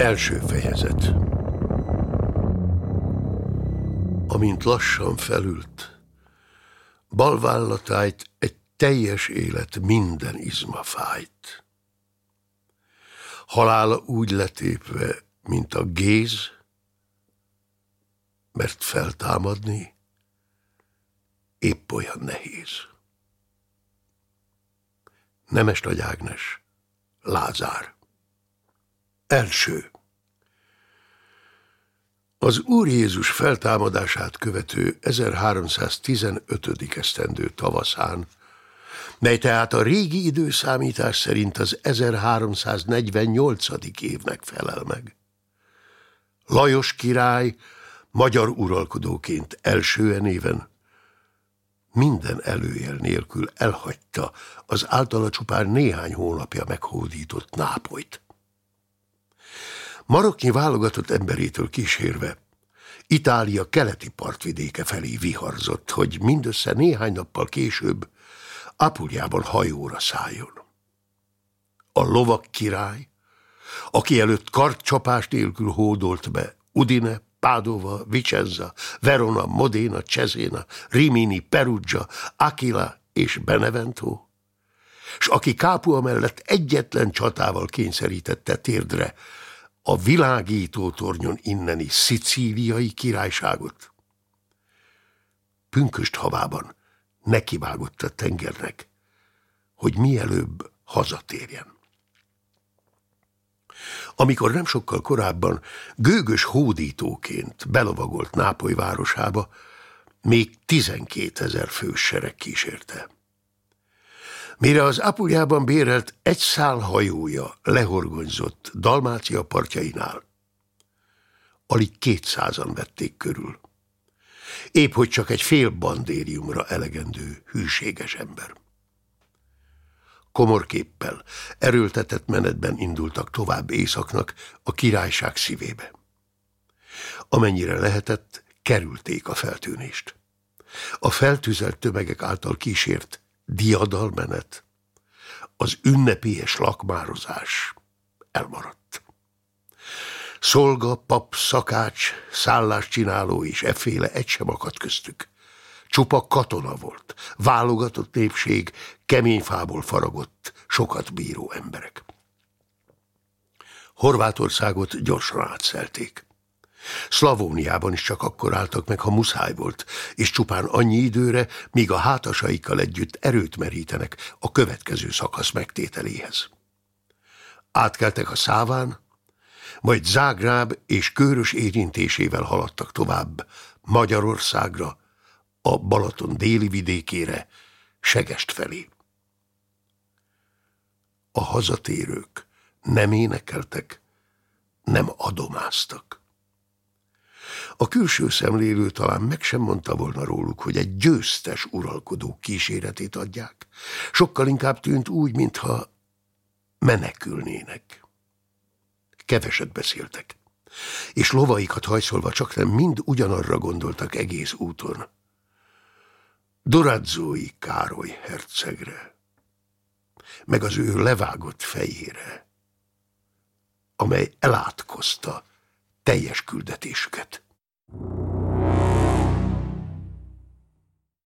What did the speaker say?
Első fejezet Amint lassan felült, balvállatájt egy teljes élet minden izma fájt. Halála úgy letépve, mint a géz, mert feltámadni épp olyan nehéz. Nemes Nagy Ágnes, Lázár. Első. Az Úr Jézus feltámadását követő 1315. esztendő tavaszán, mely tehát a régi időszámítás szerint az 1348. évnek felel meg. Lajos király magyar uralkodóként első néven minden előjel nélkül elhagyta az általa csupán néhány hónapja meghódított Nápolyt. Maroknyi válogatott emberétől kísérve, Itália keleti partvidéke felé viharzott, hogy mindössze néhány nappal később Apuljában hajóra szálljon. A lovak király, aki előtt kartcsapás nélkül hódolt be Udine, Pádova, Vicenza, Verona, Modena, Cesena, Rimini, Perugia, Aquila és Benevento, és aki Kápua mellett egyetlen csatával kényszerítette térdre a világító tornyon inneni szicíliai királyságot. Pünköst havában nekivágott a tengernek, hogy mielőbb hazatérjen. Amikor nem sokkal korábban gőgös hódítóként belovagolt Nápoly városába, még 12 ezer fős sereg kísérte. Mire az Apuljában bérelt egy szál hajója lehorgonyzott Dalmácia partjainál, alig kétszázan vették körül. Épp hogy csak egy fél bandériumra elegendő, hűséges ember. Komorképpel, erőltetett menetben indultak tovább északnak a királyság szívébe. Amennyire lehetett, kerülték a feltűnést. A feltűzelt tömegek által kísért diadalmenet, az ünnepélyes lakmározás elmaradt. Szolga, pap, szakács, szálláscsináló és efféle egy sem akadt köztük. Csupa katona volt, válogatott népség, kemény fából faragott, sokat bíró emberek. Horvátországot gyorsan átszelték. Szlavóniában is csak akkor álltak meg, ha muszáj volt, és csupán annyi időre, míg a hátasaikkal együtt erőt merítenek a következő szakasz megtételéhez. Átkeltek a száván, majd Zágráb és Körös érintésével haladtak tovább Magyarországra, a Balaton déli vidékére, Segest felé. A hazatérők nem énekeltek, nem adomáztak. A külső szemlélő talán meg sem mondta volna róluk, hogy egy győztes uralkodó kíséretét adják. Sokkal inkább tűnt úgy, mintha menekülnének. Keveset beszéltek, és lovaikat hajszolva csak nem mind ugyanarra gondoltak egész úton. Doradzói Károly hercegre, meg az ő levágott fejére, amely elátkozta teljes küldetésüket.